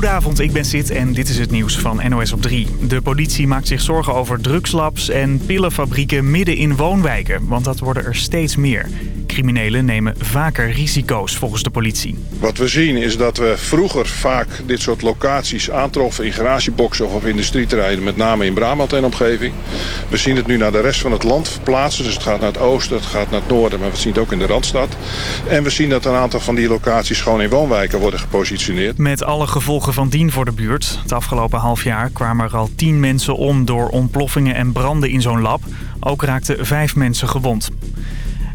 Goedenavond, ik ben Sid en dit is het nieuws van NOS op 3. De politie maakt zich zorgen over drugslabs en pillenfabrieken midden in woonwijken, want dat worden er steeds meer. Criminelen nemen vaker risico's volgens de politie. Wat we zien is dat we vroeger vaak dit soort locaties aantroffen in garageboxen of op industrieterreinen, met name in Brabant en omgeving. We zien het nu naar de rest van het land verplaatsen, dus het gaat naar het oosten, het gaat naar het noorden, maar we zien het ook in de Randstad. En we zien dat een aantal van die locaties gewoon in woonwijken worden gepositioneerd. Met alle gevolgen van dien voor de buurt. Het afgelopen half jaar kwamen er al tien mensen om door ontploffingen en branden in zo'n lab. Ook raakten vijf mensen gewond.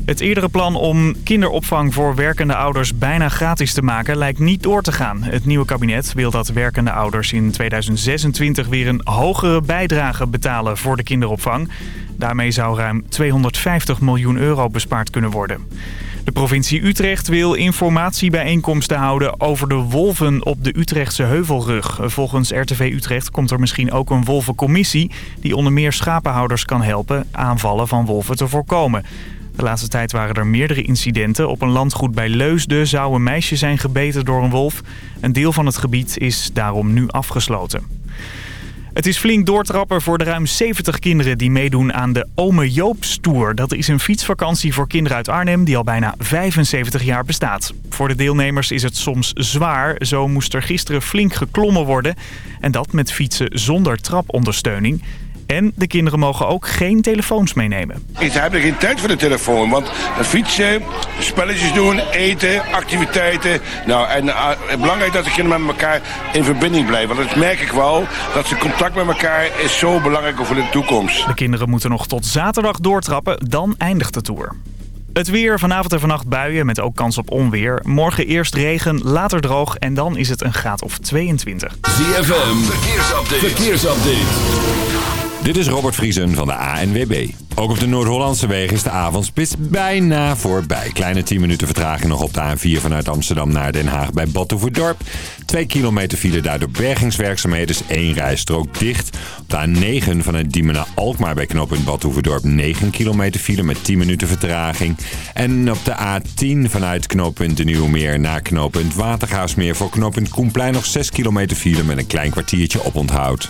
Het eerdere plan om kinderopvang voor werkende ouders bijna gratis te maken lijkt niet door te gaan. Het nieuwe kabinet wil dat werkende ouders in 2026 weer een hogere bijdrage betalen voor de kinderopvang. Daarmee zou ruim 250 miljoen euro bespaard kunnen worden. De provincie Utrecht wil informatiebijeenkomsten houden over de wolven op de Utrechtse heuvelrug. Volgens RTV Utrecht komt er misschien ook een wolvencommissie... die onder meer schapenhouders kan helpen aanvallen van wolven te voorkomen. De laatste tijd waren er meerdere incidenten. Op een landgoed bij Leusden zou een meisje zijn gebeten door een wolf. Een deel van het gebied is daarom nu afgesloten. Het is flink doortrappen voor de ruim 70 kinderen die meedoen aan de Ome Joops Tour. Dat is een fietsvakantie voor kinderen uit Arnhem die al bijna 75 jaar bestaat. Voor de deelnemers is het soms zwaar. Zo moest er gisteren flink geklommen worden. En dat met fietsen zonder trapondersteuning. En de kinderen mogen ook geen telefoons meenemen. Ik heb er geen tijd voor de telefoon, want fietsen, spelletjes doen, eten, activiteiten. Nou, en uh, belangrijk dat de kinderen met elkaar in verbinding blijven. Want dat merk ik wel, dat ze contact met elkaar is zo belangrijk voor de toekomst. De kinderen moeten nog tot zaterdag doortrappen, dan eindigt de tour. Het weer, vanavond en vannacht buien met ook kans op onweer. Morgen eerst regen, later droog en dan is het een graad of 22. ZFM, verkeersupdate. verkeersupdate. Dit is Robert Vriesen van de ANWB. Ook op de Noord-Hollandse wegen is de avondspits bijna voorbij. Kleine 10 minuten vertraging nog op de A4 vanuit Amsterdam naar Den Haag bij Badhoevedorp. 2 kilometer file daardoor bergingswerkzaamheden is één rijstrook dicht. Op de A9 vanuit Diemen naar Alkmaar bij knooppunt Badhoevedorp 9 kilometer file met 10 minuten vertraging. En op de A10 vanuit knooppunt De Nieuwmeer naar knooppunt Watergaasmeer voor knooppunt Koenplein nog 6 kilometer file met een klein kwartiertje op onthoud.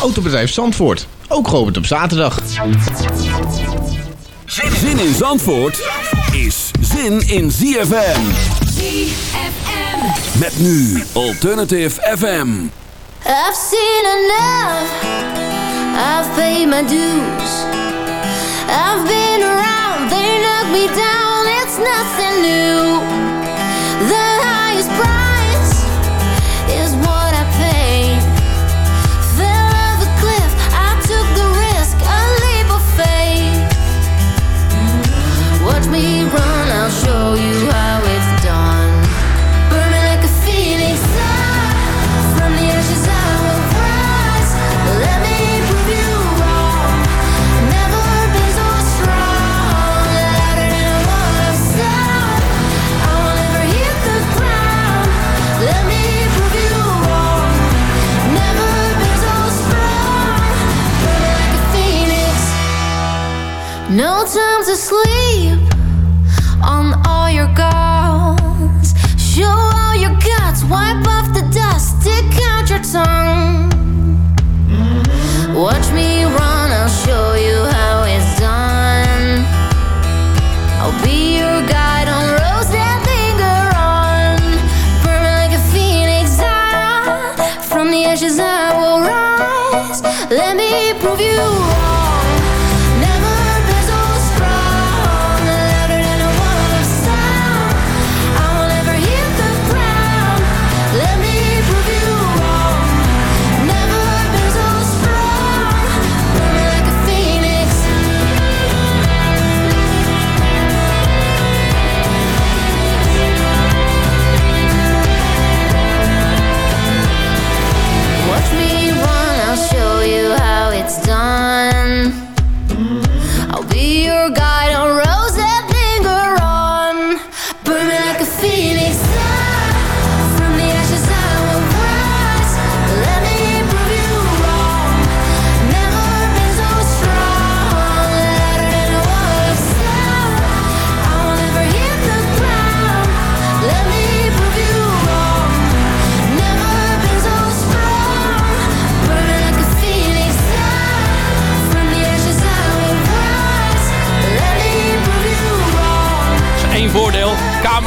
Autobedrijf Zandvoort. Ook geopend op zaterdag. Zin in Zandvoort is zin in ZFM. ZFM. Met nu Alternative FM. I've seen enough. I've paid my dues. I've been around, they knocked me down. It's nothing new. The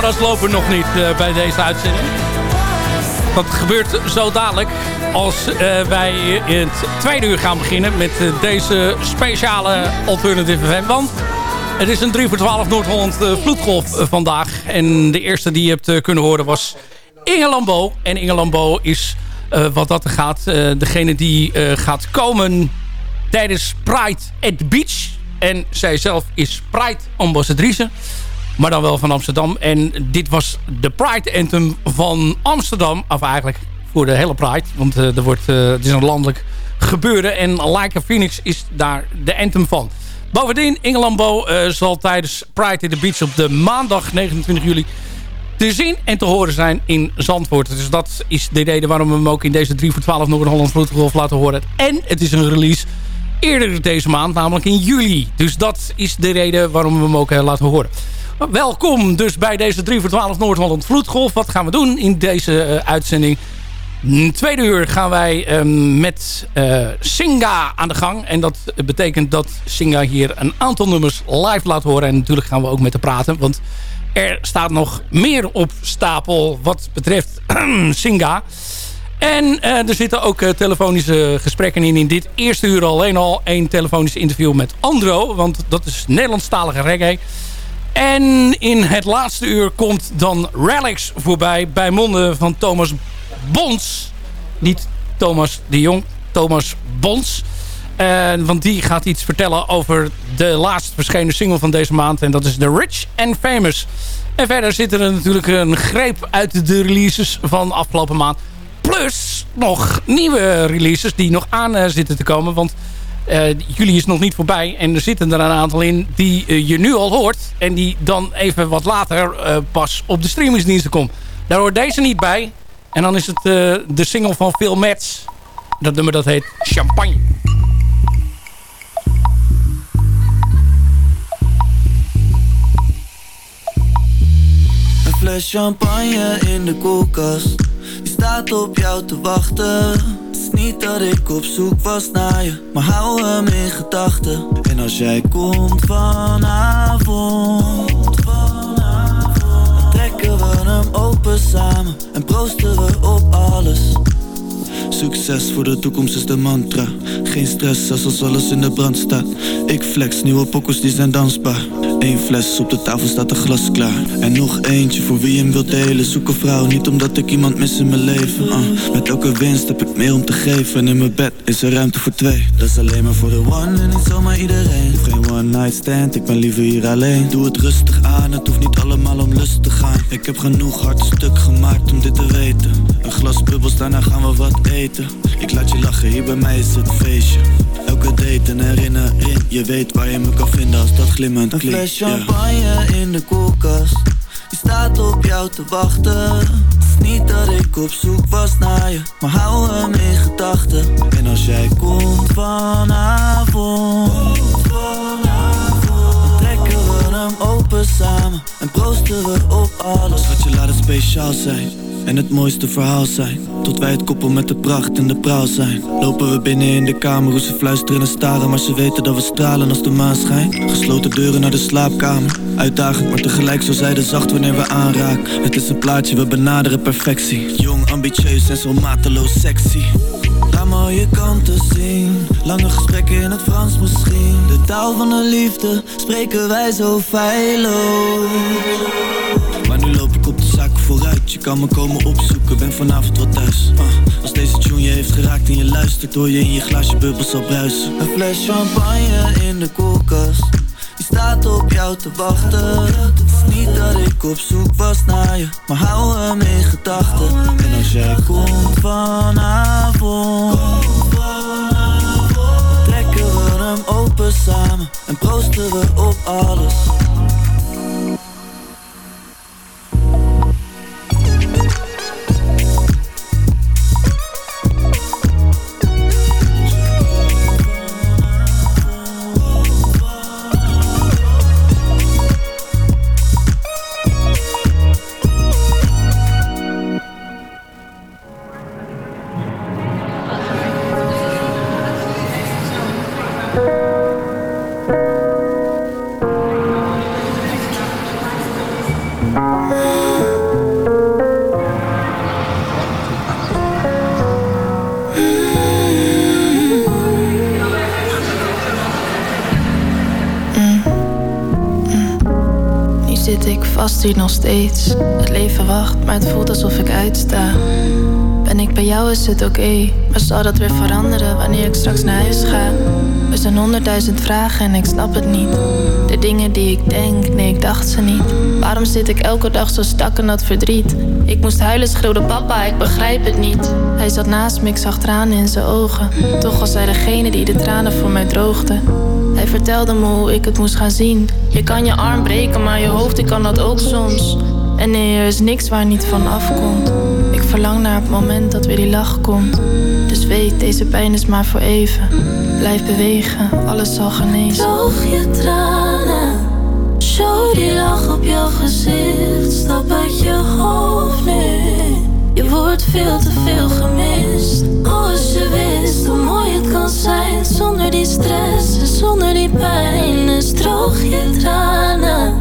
radio's lopen nog niet eh, bij deze uitzending. Dat gebeurt zo dadelijk als eh, wij in het tweede uur gaan beginnen met eh, deze speciale Alternative FM. Want het is een 3 voor 12 Noord-Holland vloedgolf vandaag. En de eerste die je hebt kunnen horen was Inge Lambo. En Inge Lambo is wat dat gaat degene die gaat komen tijdens Pride at the Beach. En zij zelf is Pride ambassadrice. Maar dan wel van Amsterdam. En dit was de Pride Anthem van Amsterdam. Of eigenlijk voor de hele Pride. Want uh, er wordt, uh, het is een landelijk gebeuren. En Like Phoenix is daar de anthem van. Bovendien, Ingelambo uh, zal tijdens Pride in the Beach op de maandag 29 juli te zien en te horen zijn in Zandvoort. Dus dat is de reden waarom we hem ook in deze 3 voor 12 Noord-Holland Vloedgolf laten horen. En het is een release eerder deze maand, namelijk in juli. Dus dat is de reden waarom we hem ook laten horen. Welkom dus bij deze 3 voor 12 Noord-Holland Vloedgolf. Wat gaan we doen in deze uh, uitzending? tweede uur gaan wij uh, met uh, Singa aan de gang. En dat betekent dat Singa hier een aantal nummers live laat horen. En natuurlijk gaan we ook met haar praten. Want er staat nog meer op stapel wat betreft Singa. En uh, er zitten ook telefonische gesprekken in. In dit eerste uur alleen al één telefonisch interview met Andro. Want dat is Nederlandstalige reggae. En in het laatste uur komt dan Relics voorbij bij monden van Thomas Bons. Niet Thomas de Jong, Thomas Bons. Uh, want die gaat iets vertellen over de laatst verschenen single van deze maand. En dat is The Rich and Famous. En verder zit er natuurlijk een greep uit de releases van afgelopen maand. Plus nog nieuwe releases die nog aan uh, zitten te komen. Want uh, juli is nog niet voorbij. En er zitten er een aantal in die uh, je nu al hoort. En die dan even wat later uh, pas op de streamingsdiensten komt. Daar hoort deze niet bij. En dan is het de single van Phil Mets. Dat nummer dat heet Champagne. Een fles champagne in de koelkast. Staat op jou te wachten niet dat ik op zoek was naar je, maar hou hem in gedachten. En als jij komt vanavond, vanavond trekken we hem open samen en proosten we op alles. Succes voor de toekomst is de mantra. Geen stress als alles in de brand staat. Ik flex, nieuwe pokkers die zijn dansbaar. Eén fles, op de tafel staat een glas klaar. En nog eentje voor wie hem wil delen. Zoek een vrouw, niet omdat ik iemand mis in mijn leven. Uh, met elke winst heb ik meer om te geven. En in mijn bed is er ruimte voor twee. Dat is alleen maar voor de one en niet zomaar iedereen. Geen one night stand, ik ben liever hier alleen. Doe het rustig aan, het hoeft niet allemaal om lust te gaan. Ik heb genoeg hard stuk gemaakt om dit te weten. Een glas bubbels, daarna gaan we wat eten. Ik laat je lachen, hier bij mij is het feestje. Elke date een herinnering. Je weet waar je me kan vinden als dat glimmend klinkt. Een fles champagne yeah. in de koelkast. Die staat op jou te wachten. Het is niet dat ik op zoek was naar je, maar hou hem in gedachten. En als jij komt vanavond, dan trekken we hem open samen en proosten we op alles. Wat je laat het speciaal zijn en het mooiste verhaal zijn. Tot wij het koppel met de pracht en de praal zijn. Lopen we binnen in de kamer, hoe ze fluisteren en staren. Maar ze weten dat we stralen als de maan schijnt. Gesloten deuren naar de slaapkamer. Uitdagend, maar tegelijk zo zijde zacht wanneer we aanraken. Het is een plaatje, we benaderen perfectie. Jong, ambitieus en zo mateloos sexy. Laat je kanten zien. Lange gesprekken in het Frans misschien. De taal van de liefde spreken wij zo feilloos. Kan me komen opzoeken, ben vanavond wat thuis. Uh, als deze tune je heeft geraakt en je luistert, hoor je in je glaasje bubbels al bruisen. Een fles champagne in de koelkast. Die staat op jou te wachten. Het is niet dat ik op zoek was naar je, maar hou hem in gedachten. En als jij komt vanavond, trekken we hem open samen en proosten we op alles. Hier nog steeds. Het leven wacht, maar het voelt alsof ik uitsta. Ben ik bij jou is het oké, maar zal dat weer veranderen wanneer ik straks naar huis ga? Er zijn honderdduizend vragen en ik snap het niet. De dingen die ik denk, nee, ik dacht ze niet. Waarom zit ik elke dag zo stak in dat verdriet? Ik moest huilen, schreeuwde papa, ik begrijp het niet. Hij zat naast me, ik zag tranen in zijn ogen. Toch was hij degene die de tranen voor mij droogde. Hij vertelde me hoe ik het moest gaan zien. Je kan je arm breken, maar je hoofd, ik kan dat ook soms. En nee, er is niks waar niet van afkomt. Ik verlang naar het moment dat weer die lach komt. Dus weet, deze pijn is maar voor even. Blijf bewegen, alles zal genezen. Droog je tranen, show die lach op jouw gezicht. Stap uit je hoofd nu. Je wordt veel te veel gemist. Oh, als je wist hoe mooi het kan zijn zonder die stress en zonder die pijn. Dus droog je tranen.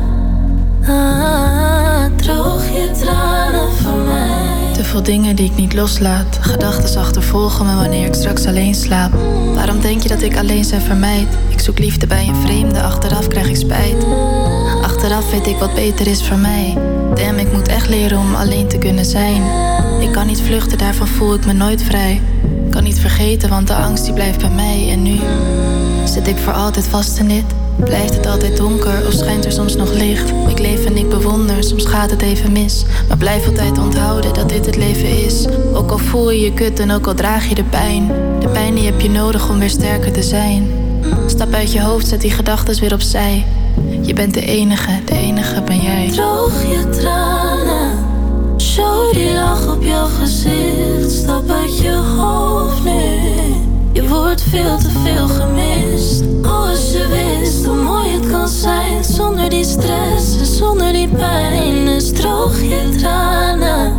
Ah, droog je tranen voor mij. Te veel dingen die ik niet loslaat. Gedachten achtervolgen me wanneer ik straks alleen slaap. Waarom denk je dat ik alleen zijn vermijd? Ik zoek liefde bij een vreemde, achteraf krijg ik spijt. Achteraf weet ik wat beter is voor mij. Damn, ik moet echt leren om alleen te kunnen zijn. Ik kan niet vluchten, daarvan voel ik me nooit vrij. Kan niet vergeten, want de angst die blijft bij mij. En nu zit ik voor altijd vast in dit. Blijft het altijd donker of schijnt er soms nog licht? Ik leef en ik bewonder, soms gaat het even mis. Maar blijf altijd onthouden dat dit het leven is. Ook al voel je je kut en ook al draag je de pijn. De pijn die heb je nodig om weer sterker te zijn. Stap uit je hoofd, zet die gedachten weer opzij. Je bent de enige, de enige ben jij. Droog je tranen, show die lach op jouw gezicht. Stap uit je hoofd nu. Je wordt veel te veel gemist. Als je wist hoe mooi het kan zijn zonder die stress en zonder die pijn. Dus droog je tranen.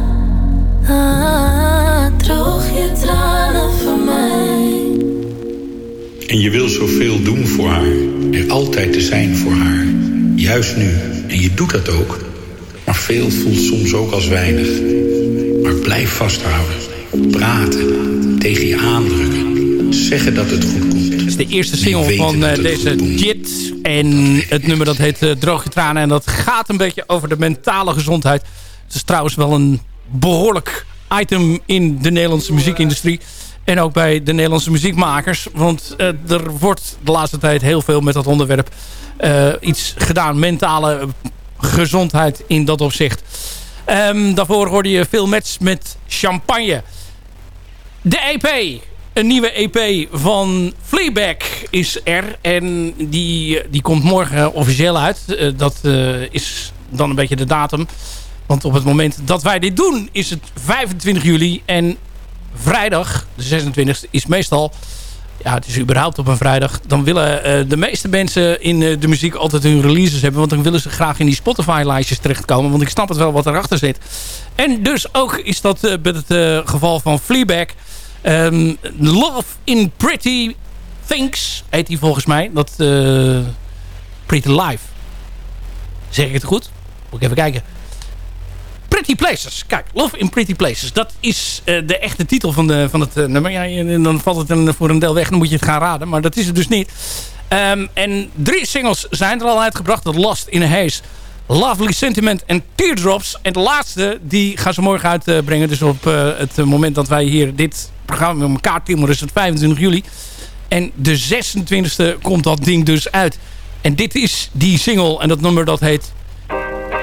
Ah, droog je tranen voor mij. En je wil zoveel doen voor haar. Er altijd te zijn voor haar. Juist nu. En je doet dat ook. Maar veel voelt soms ook als weinig. Maar blijf vasthouden. Praten. Tegen je aandrukken. Zeggen dat het goed komt. Dat is de eerste En single van eh, het deze. Jit. En het nummer dat heet eh, Droog je tranen. En dat gaat een beetje over de mentale gezondheid. Het is trouwens wel een behoorlijk item in de Nederlandse muziekindustrie. En ook bij de Nederlandse muziekmakers. Want eh, er wordt de laatste tijd heel veel met dat onderwerp eh, iets gedaan. Mentale gezondheid in dat opzicht. Ehm, daarvoor hoorde je veel match met champagne. De EP. Een nieuwe EP van Fleabag is er. En die, die komt morgen officieel uit. Eh, dat is dan een beetje de datum. Want op het moment dat wij dit doen is het 25 juli. En vrijdag, de 26e, is meestal... Ja, het is überhaupt op een vrijdag. Dan willen eh, de meeste mensen in eh, de muziek altijd hun releases hebben. Want dan willen ze graag in die Spotify-lijstjes terechtkomen. Want ik snap het wel wat erachter zit. En dus ook is dat eh, met het eh, geval van Fleabag. Ehm, Love in Pretty Things heet die volgens mij. Dat eh, Pretty Life. Zeg ik het goed? Moet ik even kijken. Pretty Places. Kijk, Love in Pretty Places. Dat is eh, de echte titel van, de, van het eh, nummer. Ja, en dan valt het een, voor een deel weg. Dan moet je het gaan raden. Maar dat is het dus niet. Ehm, en drie singles zijn er al uitgebracht. The Lost in a Haze. Lovely Sentiment en Teardrops. En de laatste, die gaan ze morgen uitbrengen. Dus op eh, het moment dat wij hier dit programma met elkaar timmeren... is het 25 juli. En de 26e komt dat ding dus uit. En dit is die single. En dat nummer dat heet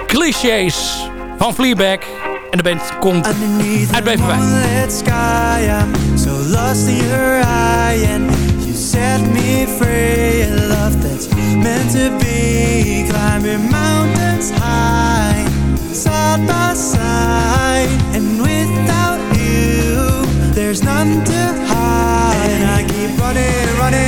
Clichés van Fleabag. En de band komt uit Beverwijk. so lost in your eye And you set me free. A love that's meant to be. Climbing mountains high Side by side. And without you There's none to hide. And I keep running, running,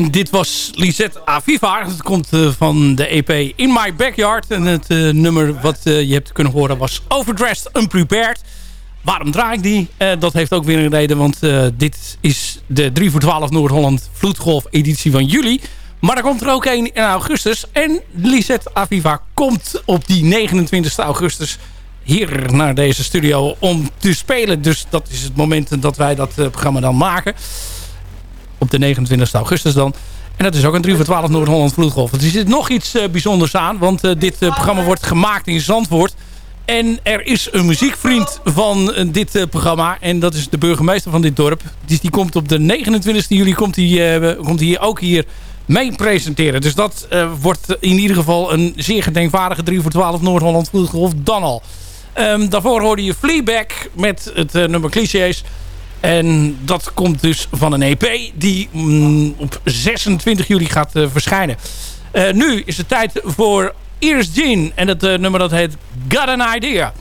En dit was Lisette Aviva. Dat komt eh, van de EP In My Backyard. En het eh, nummer wat eh, je hebt kunnen horen was Overdressed Unprepared. Waarom draai ik die? Dat heeft ook weer een reden, want dit is de 3 voor 12 Noord-Holland Vloedgolf editie van juli. Maar er komt er ook een in augustus. En Lisette Aviva komt op die 29 augustus hier naar deze studio om te spelen. Dus dat is het moment dat wij dat programma dan maken op de 29 augustus dan. En dat is ook een 3 voor 12 Noord-Holland Vloedgolf. Dus er zit nog iets eh, bijzonders aan, want eh, dit eh, programma wordt gemaakt in Zandvoort. En er is een muziekvriend van dit programma. En dat is de burgemeester van dit dorp. Dus die komt op de 29 juli komt die, komt die ook hier mee presenteren. Dus dat wordt in ieder geval een zeer gedenkwaardige 3 voor 12 Noord-Holland Vloedgolf dan al. Ehm, daarvoor hoorde je Fleabag met het nummer Clichés. En dat komt dus van een EP die mm, op 26 juli gaat eh, verschijnen. Eh, nu is het tijd voor Ears Jean. En het eh, nummer dat heet Got an Idea.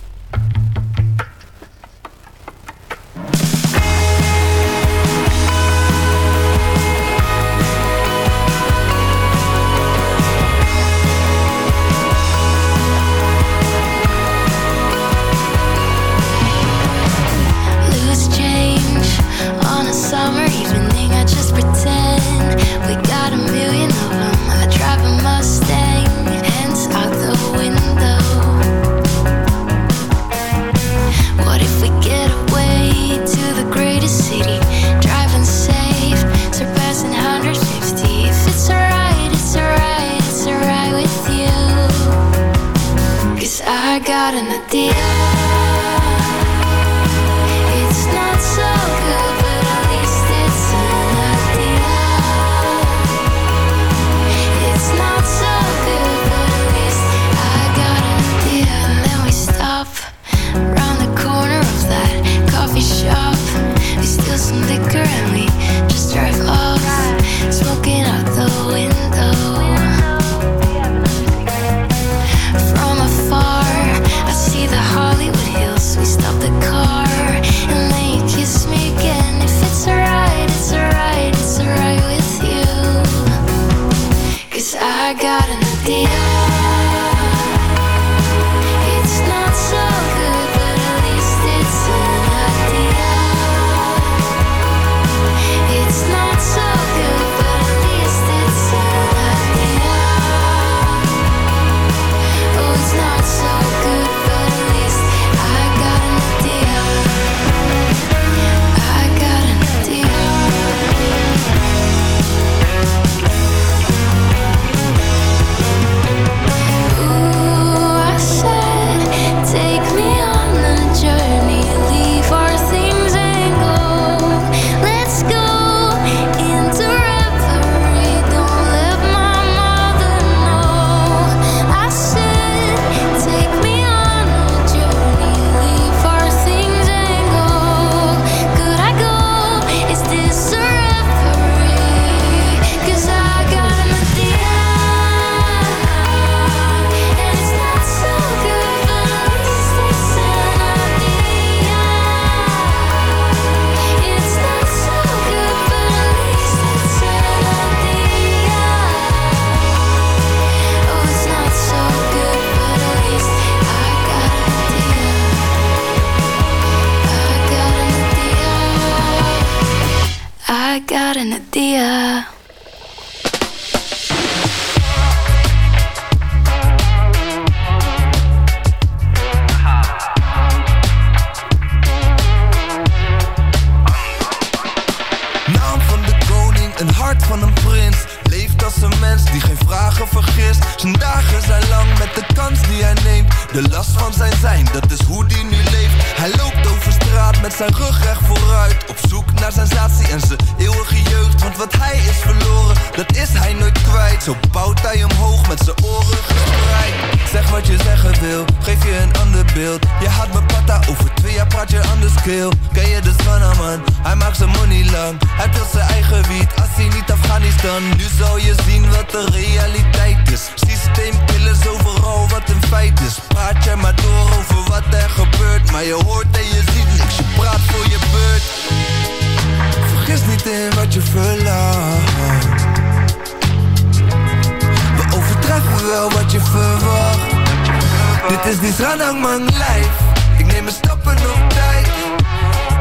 Dit is die Sranangman life Ik neem mijn stappen op tijd.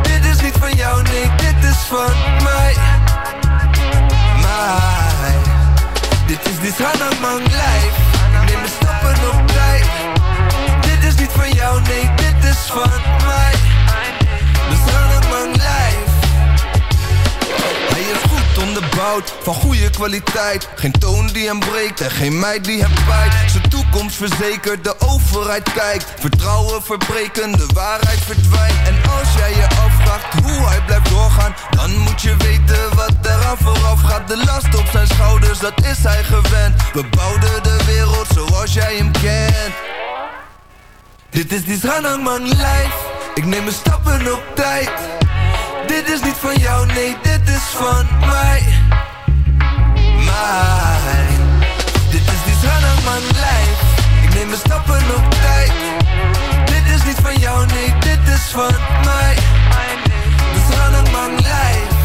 Dit is niet van jou, nee, dit is van mij. Mij Dit is die Sranangman life Ik neem mijn stappen op tijd. Dit is niet van jou, nee, dit is van mij. De Sranangman life hij is goed onderbouwd, van goede kwaliteit. Geen toon die hem breekt en geen meid die hem bijt toekomst verzekerd, de overheid kijkt. Vertrouwen verbreken, de waarheid verdwijnt. En als jij je afvraagt hoe hij blijft doorgaan Dan moet je weten wat eraan vooraf gaat. De last op zijn schouders, dat is hij gewend. We bouwden de wereld zoals jij hem kent. Dit is die Sranangman life Ik neem mijn stappen op tijd. Dit is niet van jou, nee, dit is van mij. Mij Dit is die life Ik neem mijn stappen op tijd. Dit is niet van jou, nee, dit is van mij. De Sranangman life Dit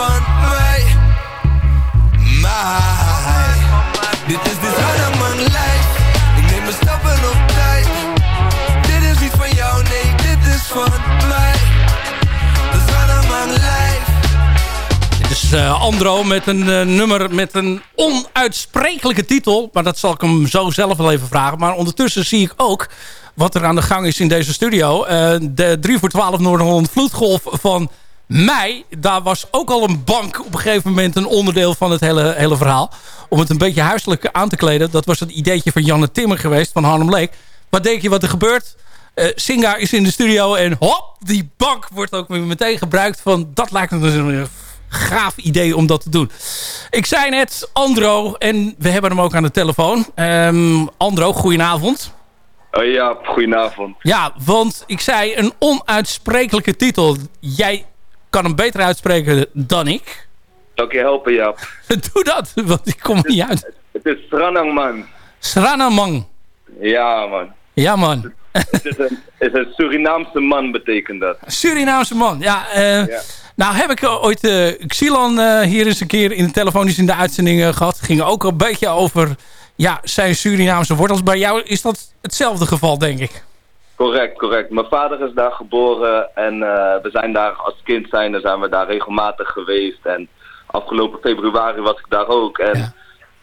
van mij Dit is die Sranangman life Ik neem mijn stappen op tijd Dit is niet van jou, nee, dit is van mij De Sranangman life Dit is eh, Andro met een eh, nummer met een onuitsprekelijke titel. Maar dat zal ik hem zo zelf wel even vragen. Maar ondertussen zie ik ook wat er aan de gang is in deze studio. Eh, de 3 voor 12 Noord-Holland vloedgolf van mei. Daar was ook al een bank op een gegeven moment een onderdeel van het hele, hele verhaal. Om het een beetje huiselijk aan te kleden. Dat was het ideetje van Janne Timmer geweest van Harlem Lake. Wat denk je wat er gebeurt? Eh Singa is in de studio en hop, die bank wordt ook weer meteen gebruikt. Van, dat lijkt me dus een gaaf idee om dat te doen. Ik zei net Andro en we hebben hem ook aan de telefoon. Ehm, Andro, goedenavond. Oh ja, goedenavond. Ja, want ik zei een onuitsprekelijke titel. Jij kan hem beter uitspreken dan ik. Zal ik je helpen, Jaap? Doe dat, want ik kom er niet uit. Het is Sranang, man. Sranamang. Ja, man. Ja, man. Het is een, het is een Surinaamse man, betekent dat. Surinaamse man. Ja, eh, Ja. nou heb ik eh, ooit eh Xilan hier eens een keer in de telefonisch in de uitzending eh, gehad. Ging ook een beetje over ja, zijn Surinaamse wortels. Bij jou is dat hetzelfde geval, denk ik. Correct, correct. Mijn vader is daar geboren en eh, we zijn daar als kind zijn, zijn we daar regelmatig geweest. En afgelopen februari was ik daar ook. En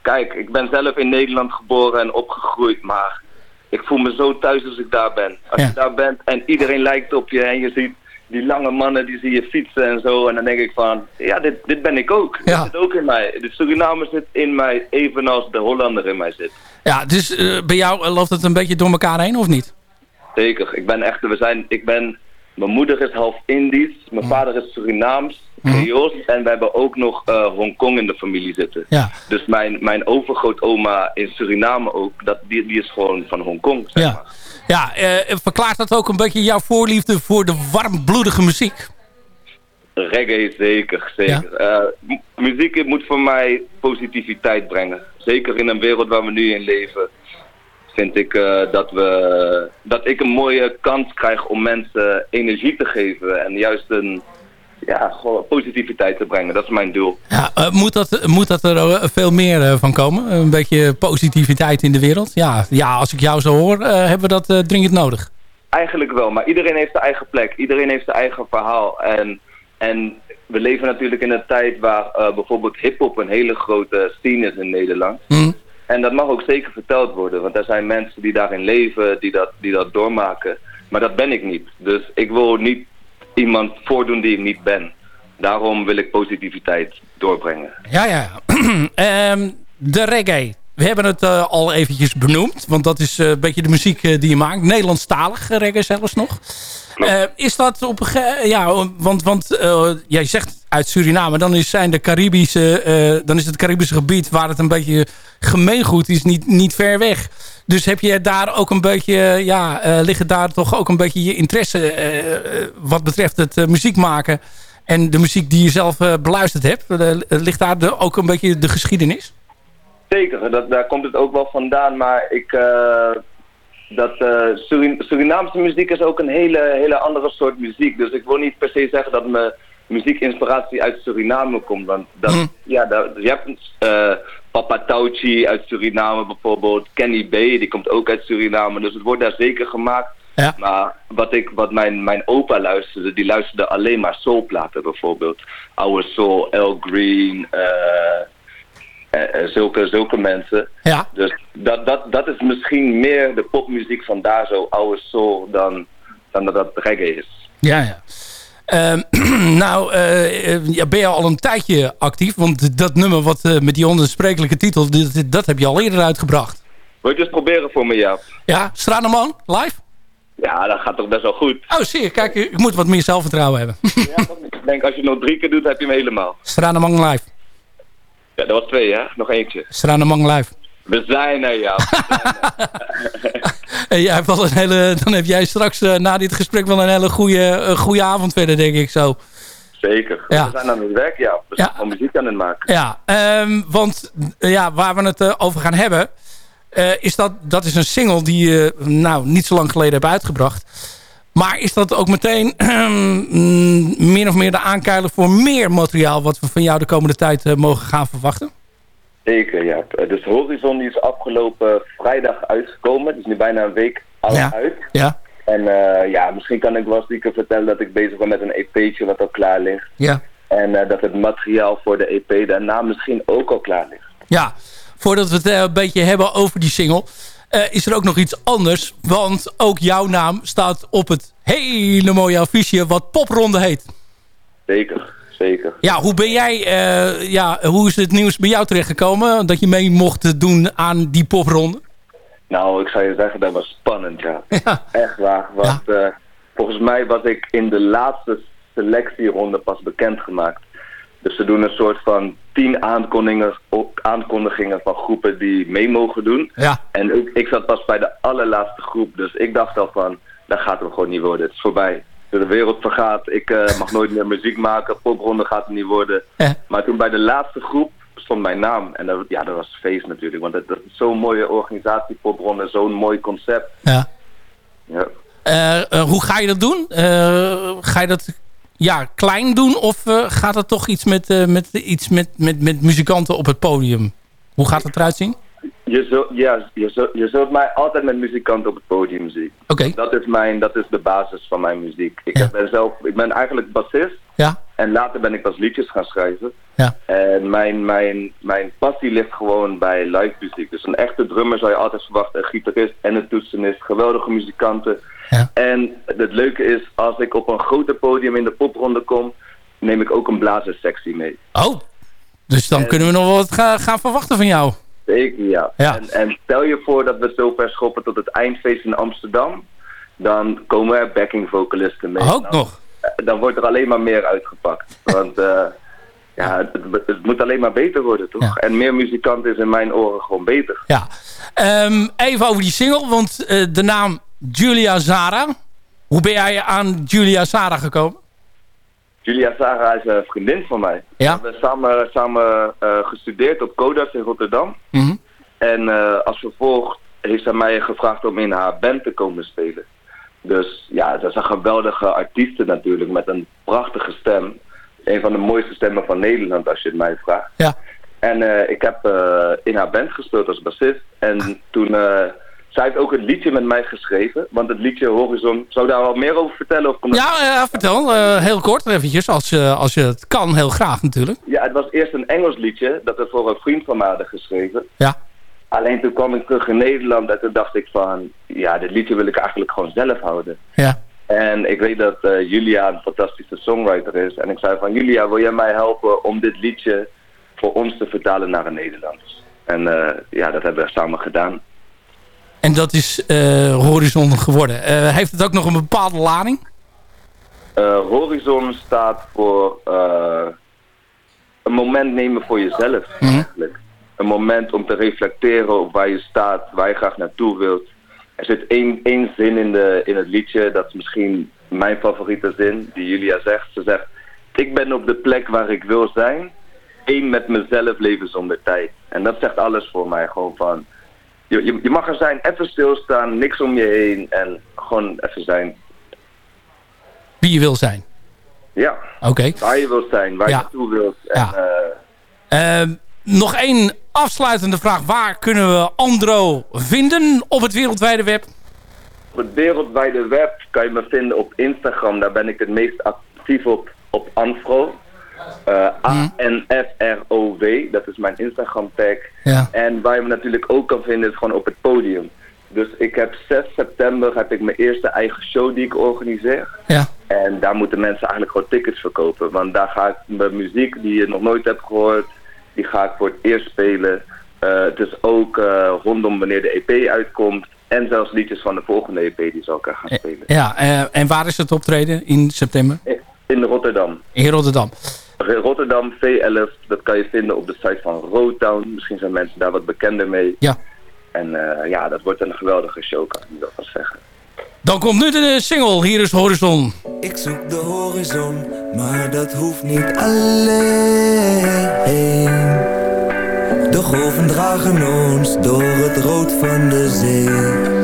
kijk, ik ben zelf in Nederland geboren en opgegroeid, maar ik voel me zo thuis als ik daar ben. Als je daar bent en iedereen lijkt op je en je ziet die lange mannen die zie je fietsen en zo. En dan denk ik van, ja, dit, dit ben ik ook. Dit zit ook in mij. De Surinamer zit in mij evenals de Hollander in mij zit. Ja, dus eh, bij jou eh, loopt het een beetje door elkaar heen, of niet? Zeker. Ik ben echt, we zijn, ik ben, mijn moeder is half Indisch, mijn vader is Surinaams, Creools en we hebben ook nog eh, Hongkong in de familie zitten. Ja. Dus mijn, mijn overgrootoma in Suriname ook, dat, die, die is gewoon van Hongkong. Zeg Ja, ja eh, verklaart dat ook een beetje jouw voorliefde voor de warmbloedige muziek? Reggae, zeker, zeker. Eh, muziek moet voor mij positiviteit brengen. Zeker in een wereld waar we nu in leven, vind ik eh, dat, we, dat ik een mooie kans krijg om mensen energie te geven en juist een ja, gewoon positiviteit te brengen. Dat is mijn doel. Ja, eh, moet, dat, moet dat er eh, veel meer eh, van komen? Een beetje positiviteit in de wereld? Ja, ja als ik jou zo hoor, eh, hebben we dat eh, dringend nodig. Eigenlijk wel, maar iedereen heeft zijn eigen plek. Iedereen heeft zijn eigen verhaal. En, en we leven natuurlijk in een tijd waar eh, bijvoorbeeld hip-hop een hele grote scene is in Nederland. En dat mag ook zeker verteld worden, want er zijn mensen die daarin leven, die dat, die dat doormaken. Maar dat ben ik niet. Dus ik wil niet iemand voordoen die ik niet ben. Daarom wil ik positiviteit doorbrengen. Ja, ja. Ehm, de reggae. We hebben het eh, al eventjes benoemd. Want dat is eh, een beetje de muziek eh, die je maakt. Nederlandstalig reggae zelfs nog. Is dat op een Ja, want, want jij zegt uit Suriname. Dan is, zijn de Caribische, dan is het Caribische gebied waar het een beetje gemeengoed is. Niet, niet ver weg. Dus heb je daar ook een beetje, ja, eh, liggen daar toch ook een beetje je interesse eh, eh, wat betreft het muziek maken en de muziek die je zelf beluisterd hebt? Ligt daar de, ook een beetje de geschiedenis? Zeker, dat, daar komt het ook wel vandaan, maar ik, dat, Surin- Surinaamse muziek is ook een hele, hele andere soort muziek. Dus ik wil niet per se zeggen dat mijn muziekinspiratie uit Suriname komt. Want dat, ja, dat, je hebt Papa Tauchi uit Suriname bijvoorbeeld, Kenny B, die komt ook uit Suriname. Dus het wordt daar zeker gemaakt. Maar wat, ik, wat mijn, mijn opa luisterde, die luisterde alleen maar soulplaten bijvoorbeeld. Oude Soul, El Green, eh, eh, eh, zulke, zulke mensen. Ja. Dus dat, dat, dat is misschien meer de popmuziek van daar zo, oude soul, dan, dan dat dat reggae is. Ja, ja. Ehm, nou, eh, eh, ja, ben je al een tijdje actief? Want dat nummer wat eh, met die onbesprekelijke titel, dit- dat heb je al eerder uitgebracht. Wil je het eens proberen voor me, Jaap? Ja, Straneman, live? Ja, dat gaat toch best wel goed. Oh, zie je. Kijk, ik moet wat meer zelfvertrouwen hebben. Ik denk als je het nog drie keer doet, heb je hem helemaal. Straneman live. Ja, dat was twee, hè? Nog eentje. Straneman live. We zijn er, jij hebt wel een hele, dan heb jij straks eh, na dit gesprek wel een hele goede, eh, goede avond verder, denk ik zo. Zeker. Ja. We zijn aan het werk, ja. We zijn muziek aan het maken. Ja, ehm, want eh, ja, waar we het over gaan hebben... is dat, dat is een single die je nou, niet zo lang geleden hebt uitgebracht. Maar is dat ook meteen mm, min of meer de aankuilen voor meer materiaal... wat we van jou de komende tijd mogen gaan verwachten? Zeker, ja. Eh, Dus Horizon die is afgelopen vrijdag uitgekomen. Het is nu bijna een week al Ja. uit. Ja. En eh, ja, misschien kan ik wel stiekem vertellen dat ik bezig ben met een EP'tje wat al klaar ligt. Ja. En eh, dat het materiaal voor de EP daarna misschien ook al klaar ligt. Ja, voordat we het een beetje hebben over die single... is er ook nog iets anders. Want ook jouw naam staat op het hele mooie affiche... wat Popronde heet. Zeker, zeker. Ja, hoe ben jij... eh, ja, hoe is het nieuws bij jou terechtgekomen... dat je mee mocht doen aan die popronde? Nou, ik zou je zeggen, dat was spannend, ja. Echt waar. Want eh, volgens mij was ik in de laatste selectieronde pas bekendgemaakt. Dus ze doen een soort van tien aankondigingen, aankondigingen van groepen die mee mogen doen. Ja. En ik, ik zat pas bij de allerlaatste groep, dus ik dacht al van, dat gaat hem gewoon niet worden. Het is voorbij. De wereld vergaat, ik eh, mag nooit meer muziek maken, popronde gaat het niet worden. Maar toen bij de laatste groep stond mijn naam. En dat, ja, dat was feest natuurlijk, want dat is zo'n mooie organisatie, popronde, zo'n mooi concept. Ja. Ja. Eh, eh, hoe ga je dat doen? Eh, ga je dat ja, klein doen? Of eh, gaat het toch iets, met, eh, met, iets met, met, met muzikanten op het podium? Hoe gaat het eruit zien? Je zult, ja, je zult, je zult mij altijd met muzikanten op het podium zien. Oké. Dat, is mijn, dat is de basis van mijn muziek. Ik, ben, zelf, ik ben eigenlijk bassist. Ja. En later ben ik pas liedjes gaan schrijven. Ja. En mijn, mijn, mijn passie ligt gewoon bij live muziek. Dus een echte drummer zou je altijd verwachten. Een gitarist en een toetsenist. Geweldige muzikanten. En het leuke is, als ik op een groter podium in de popronde kom... neem ik ook een blazerssectie mee. Oh, dus dan kunnen we nog wat ga- gaan verwachten van jou. Zeker, ja. Ja. En, en stel je voor dat we zo ver schoppen tot het eindfeest in Amsterdam. Dan komen er backing vocalisten mee. Ook Dan- nog? eh, Dan wordt er alleen maar meer uitgepakt. Want eh, ja, het, het moet alleen maar beter worden, toch? En meer muzikanten is in mijn oren gewoon beter. Ja. Ehm, even over die single, want eh, de naam Julia Zara. Hoe ben jij aan Julia Zara gekomen? Julia Sarah is een vriendin van mij. Ja. We hebben samen, samen eh, gestudeerd op Codas in Rotterdam. Mhm. En eh, als vervolg heeft zij mij gevraagd om in haar band te komen spelen. Dus ja, dat is een geweldige artieste natuurlijk, met een prachtige stem. Een van de mooiste stemmen van Nederland, als je het mij vraagt. Ja. En eh, ik heb in haar band gespeeld als bassist. En toen, eh zij heeft ook een liedje met mij geschreven. Want het liedje Horizon, zou ik daar wel meer over vertellen? Of dat- Ja, eh, vertel. eh, heel kort eventjes, als, je als je het kan. Heel graag natuurlijk. Ja, het was eerst een Engels liedje dat we voor een vriend van mij hadden geschreven. Ja. Alleen toen kwam ik terug in Nederland en toen dacht ik van, ja, dit liedje wil ik eigenlijk gewoon zelf houden. Ja. En ik weet dat eh, Julia een fantastische songwriter is. En ik zei van, Julia, wil jij mij helpen om dit liedje voor ons te vertalen naar het Nederlands? En eh, ja, dat hebben we samen gedaan. En dat is eh, Horizon geworden. Eh, heeft het ook nog een bepaalde lading? Eh, Horizon staat voor een moment nemen voor jezelf, eigenlijk. een moment om te reflecteren op waar je staat, waar je graag naartoe wilt. Er zit één, één zin in, de, in het liedje, dat is misschien mijn favoriete zin, die Julia zegt. Ze zegt, ik ben op de plek waar ik wil zijn, één met mezelf leven zonder tijd. En dat zegt alles voor mij, gewoon van, je, je, je mag er zijn, even stilstaan, niks om je heen en gewoon even zijn. Wie je wil zijn. Ja, Oké. waar je wilt zijn, waar Ja. je naartoe wilt. En, Ja. eh, Ehm, nog één afsluitende vraag. Waar kunnen we Andro vinden op het wereldwijde web? Op het wereldwijde web kan je me vinden op Instagram. Daar ben ik het meest actief op, op Anfro. Eh, A-N-F-R-O-W, dat is mijn Instagram tag. Ja. En waar je me natuurlijk ook kan vinden is gewoon op het podium. Dus ik heb 6 september heb ik mijn eerste eigen show die ik organiseer. Ja. En daar moeten mensen eigenlijk gewoon tickets verkopen. Want daar ga ik mijn muziek die je nog nooit hebt gehoord, die ga ik voor het eerst spelen. Eh, het is ook eh, rondom wanneer de EP uitkomt. En zelfs liedjes van de volgende EP die zal ik er gaan spelen. Ja, en waar is het optreden in september? In Rotterdam. In Rotterdam. Rotterdam V11, dat kan je vinden op de site van Rotown. Misschien zijn mensen daar wat bekender mee. Ja. En eh, ja, dat wordt een geweldige show, kan ik niet wel zeggen. Dan komt nu de single. Hier is Horizon. Ik zoek de horizon, maar dat hoeft niet alleen. De golven dragen ons door het rood van de zee.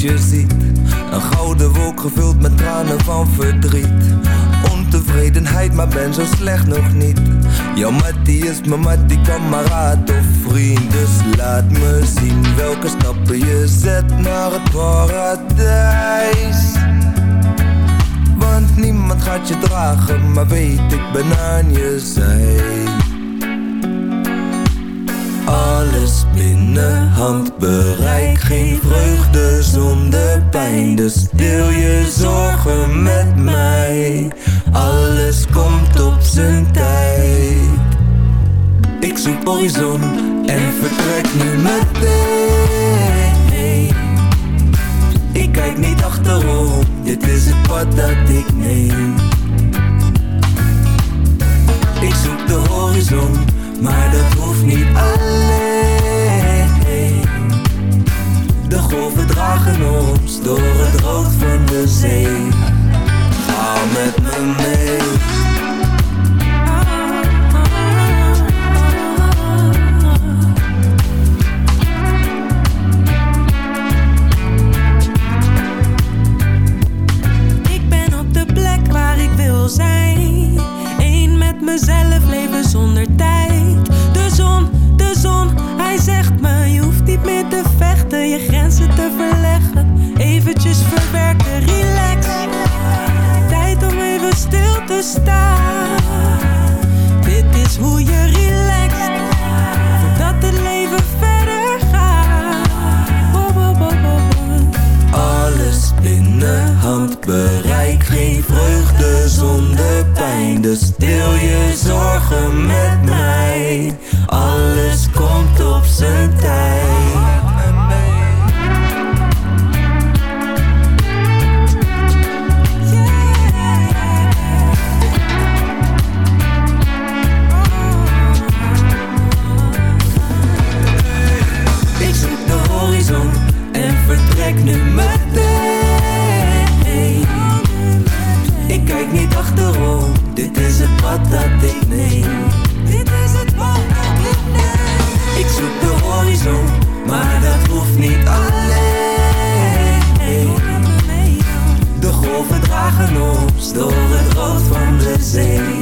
Je ziet. Een gouden wolk gevuld met tranen van verdriet. Ontevredenheid, maar ben zo slecht nog niet. Jouw mattie is mijn mattie, kameraad of vriend. Dus laat me zien welke stappen je zet naar het paradijs. Want niemand gaat je dragen, maar weet ik ben aan je zij. Alles binnen handbereik, geen vreugde zonder pijn. Dus deel je zorgen met mij. Alles komt op zijn tijd. Ik zoek horizon en vertrek nu meteen. Ik kijk niet achterom, dit is het pad dat ik neem. Ik zoek de horizon, maar dat hoeft niet alleen. De golven dragen ons door het rood van de zee. Ga met me mee. Ik ben op de plek waar ik wil zijn. Met mezelf, leven zonder tijd. De zon, de zon, hij zegt me: je hoeft niet meer te vechten, je grenzen te verleggen. Eventjes verwerken, relax. Tijd om even stil te staan. Dit is hoe je relaxt, voordat het leven verder gaat. Oh, oh, oh. Alles binnen handbereik, geen vreugde zonder. Dus deel je zorgen met mij. Alles komt op zijn tijd. dragen ons door het rood van de zee.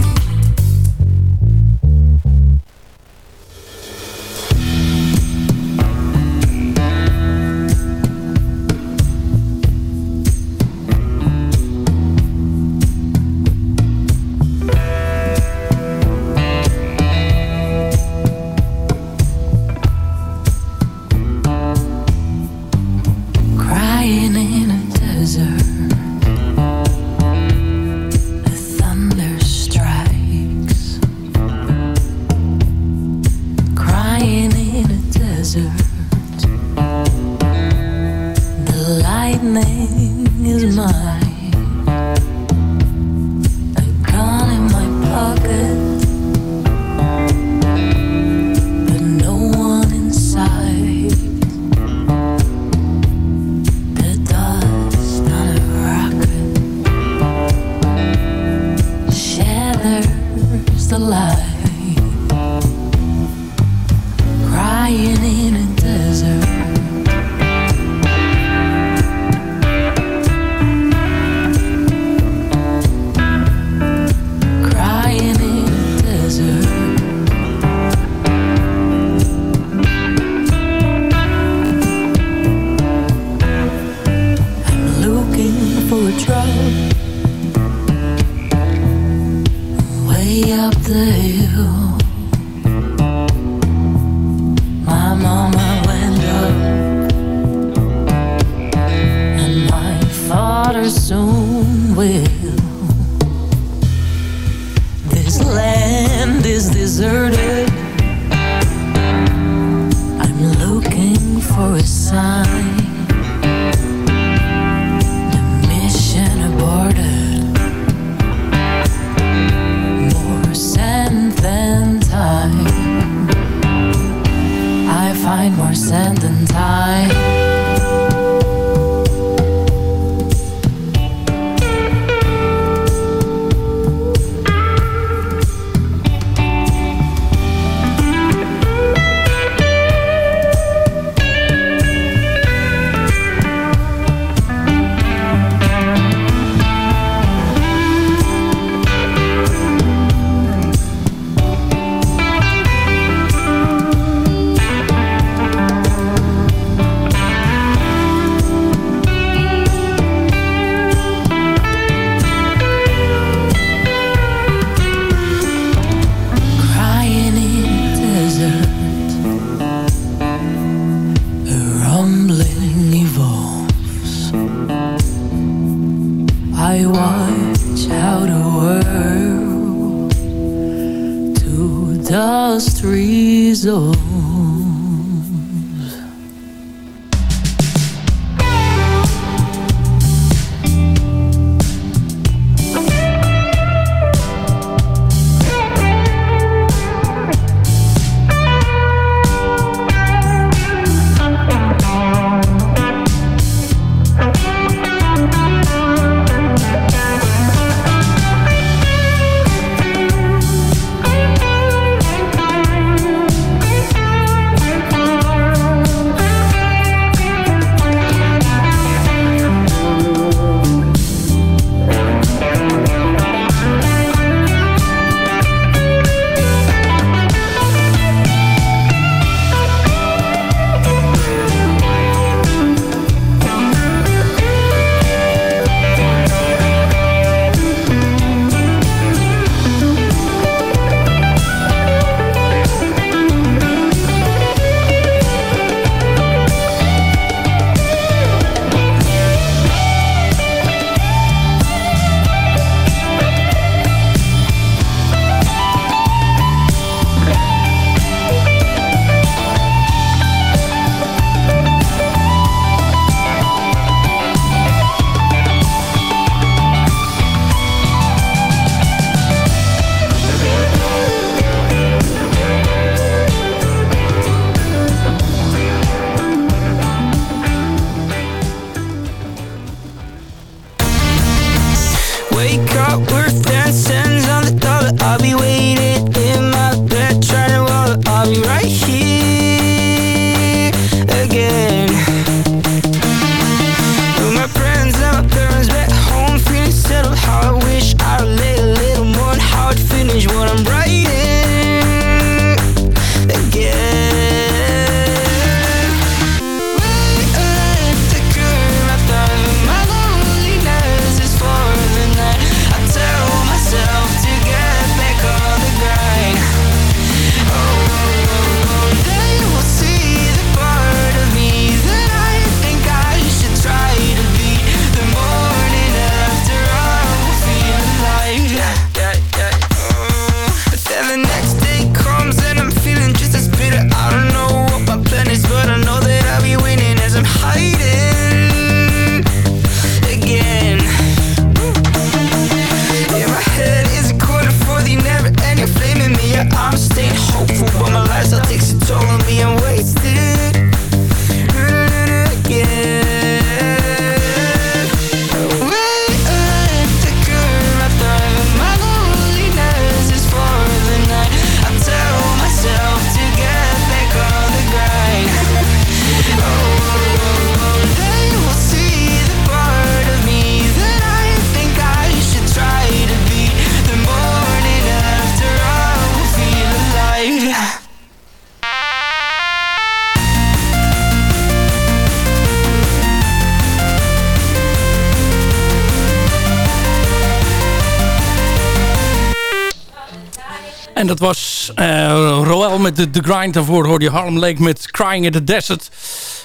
En dat was eh, Roel met The, The Grind. Daarvoor hoorde je Harlem Lake met Crying in the Desert.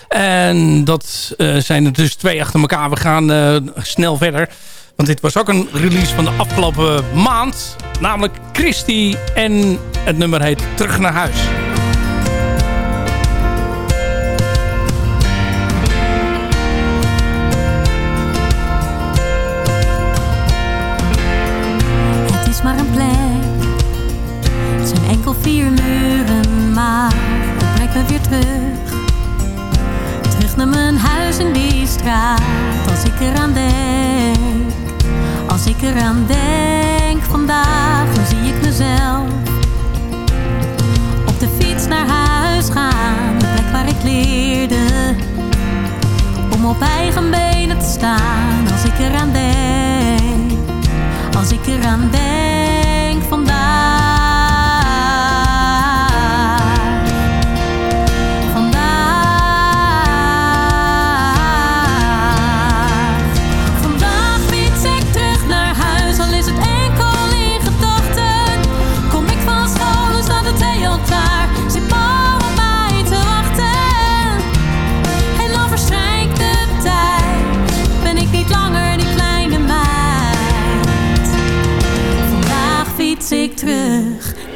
En dat eh, zijn er dus twee achter elkaar. We gaan eh, snel verder. Want dit was ook een release van de afgelopen maand. Namelijk Christie en het nummer heet Terug naar huis. als ik eraan denk. Als ik eraan denk vandaag, dan zie ik mezelf. Op de fiets naar huis gaan, de plek waar ik leerde. Om op eigen benen te staan als ik eraan denk. Als ik eraan denk.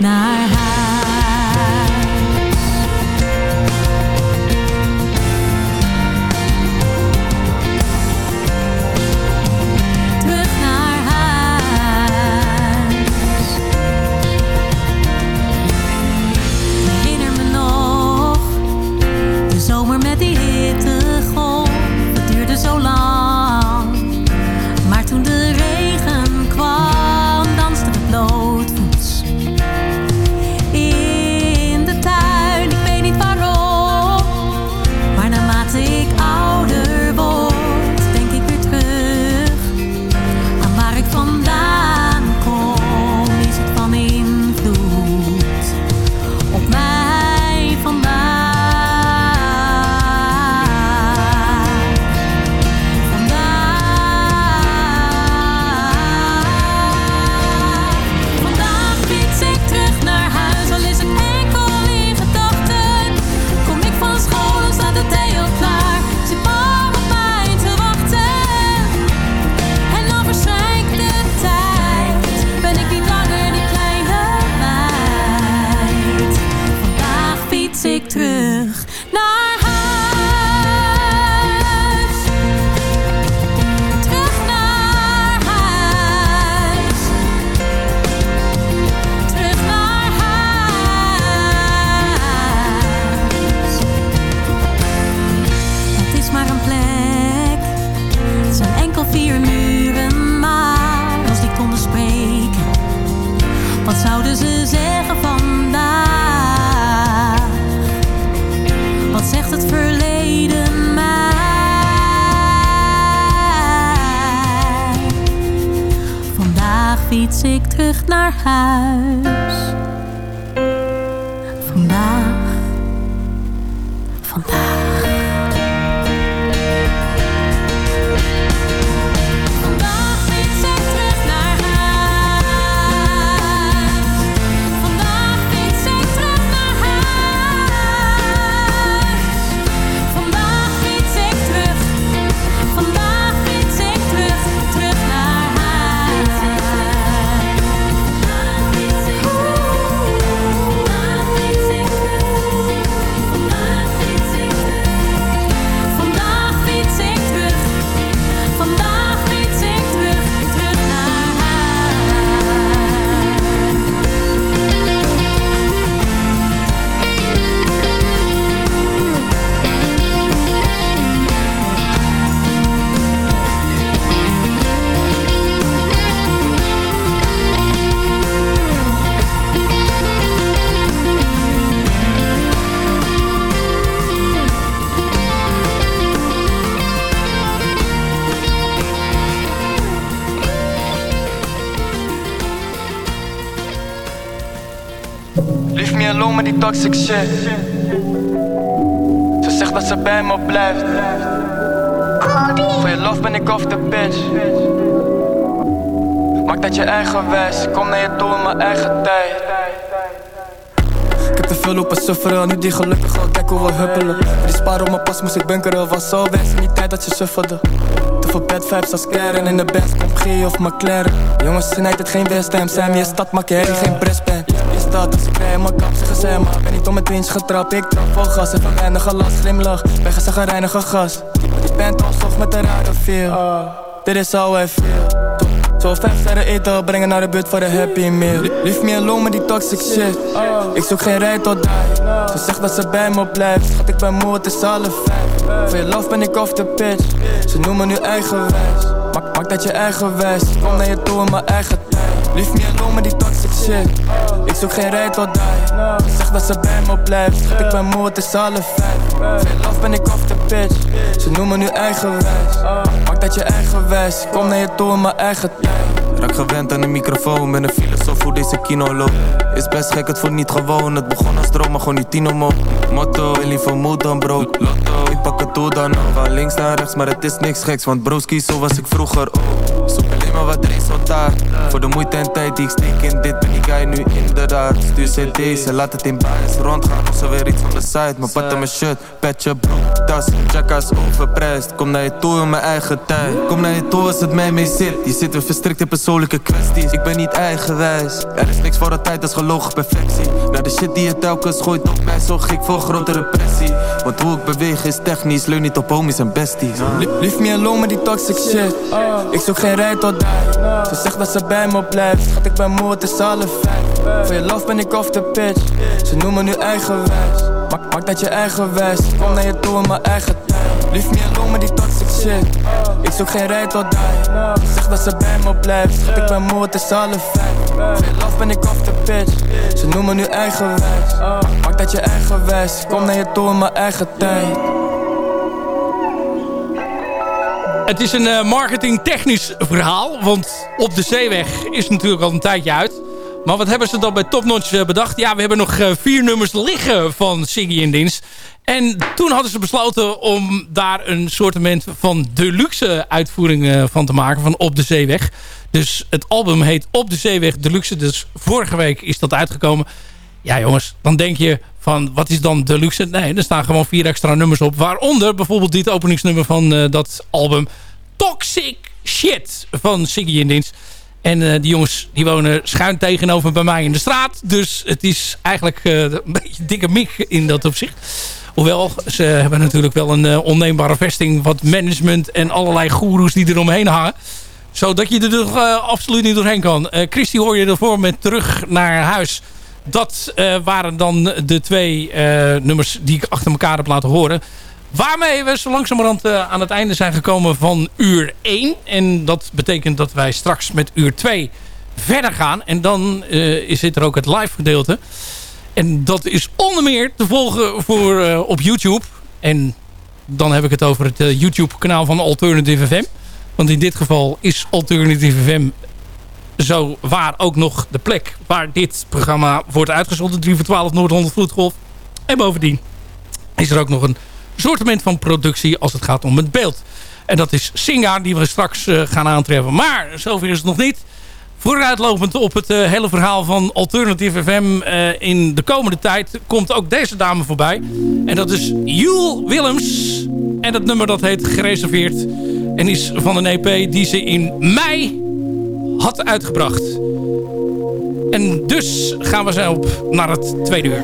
Naar vandaag fiets ik terug naar huis. toxic shit. Ze zegt dat ze bij me blijft. Voor je love ben ik off the bitch. Maak dat je eigen wijs. Kom naar je toe in mijn eigen tijd. Ik heb te veel lopen sufferen, nu die gelukkig al kijken hoe we huppelen. Die spaar op mijn pas moest ik bunkeren, was zo weg niet die tijd dat je sufferde. Te veel bad vibes als Karen, in de best komt G of McLaren. Jongens, snijdt het geen West Ham, zijn we stad, maak je geen breastband. Dat als ik krijg mijn kap, zeggen ze maar ben niet om het eens getrapt. Ik trap vol gas, even weinig last, glimlach, ben gezaggerijnige gas. Die bent al zocht met de rare feel. Dit is how I feel. Zo vijf sterren eten brengen naar de buurt voor de happy meal. Lief me alone met die toxic shit. Ik zoek geen rij tot daar. Ze zegt dat ze bij me blijft. Schat, ik ben moe, het is alle vijf. Voor je love ben ik off the pitch. Ze noemen nu eigenwijs. Maak, maak dat je eigenwijs. Kom naar je toe in mijn eigen tijd. Lief me alone met die toxic shit. Ik zoek geen rij tot daar. Ze zegt dat ze bij me blijft. Ik ben moe, het is alle vijf. Voor je love ben ik off the pitch. Ze noemen nu eigenwijs. Maak dat je eigenwijs. Kom naar je toe in mijn eigen tijd. Raak gewend aan de microfoon, ben een filosoof hoe deze kino loopt. Is best gek, het voelt niet gewoon. Het begon als droom, maar gewoon niet tien omhoog. Motto, wil liever moed dan brood. Lotto, ik pak het toe dan nog. Van links naar rechts, maar het is niks geks. Want broski, zo was ik vroeger ook. Zoek alleen maar wat Voor de moeite en tijd die ik steek in dit, ben ik guy nu inderdaad. Stuur cd's en laat het in bias rondgaan. Of ze weer iets van de site. Mijn patten, mijn shirt, petje, broek, tas. Jackass overprijsd. Kom naar je toe in mijn eigen tijd. Kom naar je toe als het mij mee zit. Je zit weer verstrikt in persoonlijke kwesties. Ik ben niet eigenwijs. Er is niks voor de tijd, is gelogen perfectie. Naar de shit die je telkens gooit op mij, zorg ik voor grote repressie. Want hoe ik beweeg is technisch, leun niet op homies en besties. Lief me alone met die toxic shit. Ik zoek geen rij tot daar. Ze zegt dat ze bij me blijft. Schat, ik ben moe, het is alle vijf. Voor je love ben ik off the pitch. Ze noemen nu eigenwijs. Maak, maak dat je eigenwijs. Kom naar je toe in mijn eigen tijd. Lief me alone met die toxic shit. Ik zoek geen rij tot daar. Ze zegt dat ze bij me blijft. Schat, ik ben moe, het is alle vijf. Voor je love ben ik off the pitch. Ze noemen nu eigenwijs. Maak dat je eigenwijs. Kom naar je toe in mijn eigen tijd. Het is een uh, marketingtechnisch verhaal. Want op de zeeweg is natuurlijk al een tijdje uit. Maar wat hebben ze dan bij Top Notch uh, bedacht? Ja, we hebben nog uh, vier nummers liggen van Siggy en Dins. En toen hadden ze besloten om daar een soortement van deluxe uitvoering van te maken. Van Op de Zeeweg. Dus het album heet Op de Zeeweg Deluxe. Dus vorige week is dat uitgekomen. Ja jongens, dan denk je van wat is dan Deluxe? Nee, er staan gewoon vier extra nummers op. Waaronder bijvoorbeeld dit openingsnummer van uh, dat album Toxic Shit van Siggy en Dins. En uh, die jongens die wonen schuin tegenover bij mij in de straat. Dus het is eigenlijk uh, een beetje dikke mik in dat opzicht. Hoewel, ze hebben natuurlijk wel een onneembare vesting... wat management en allerlei goeroes die eromheen hangen zodat je er toch, absoluut niet doorheen kan. Christy hoor je ervoor met Terug naar huis. Dat uh, waren dan de twee nummers die ik achter elkaar heb laten horen. Waarmee we zo langzamerhand aan het einde zijn gekomen van uur 1. En dat betekent dat wij straks met uur 2 verder gaan. En dan is zit er ook het live gedeelte. En dat is onder meer te volgen voor, op YouTube. En dan heb ik het over het YouTube kanaal van Alternative FM. Want in dit geval is Alternative FM zo waar ook nog de plek waar dit programma wordt uitgezonden. 3 voor 12 Noord-Holland Vloedgolf. En bovendien is er ook nog een soortement van productie als het gaat om het beeld. En dat is Singa die we straks uh, gaan aantreffen. Maar zover is het nog niet. Vooruitlopend op het uh, hele verhaal van Alternative FM uh, in de komende tijd komt ook deze dame voorbij. En dat is Jule Willems. En dat nummer dat heet Gereserveerd. En is van een EP die ze in mei had uitgebracht. En dus gaan we zo op naar het tweede uur.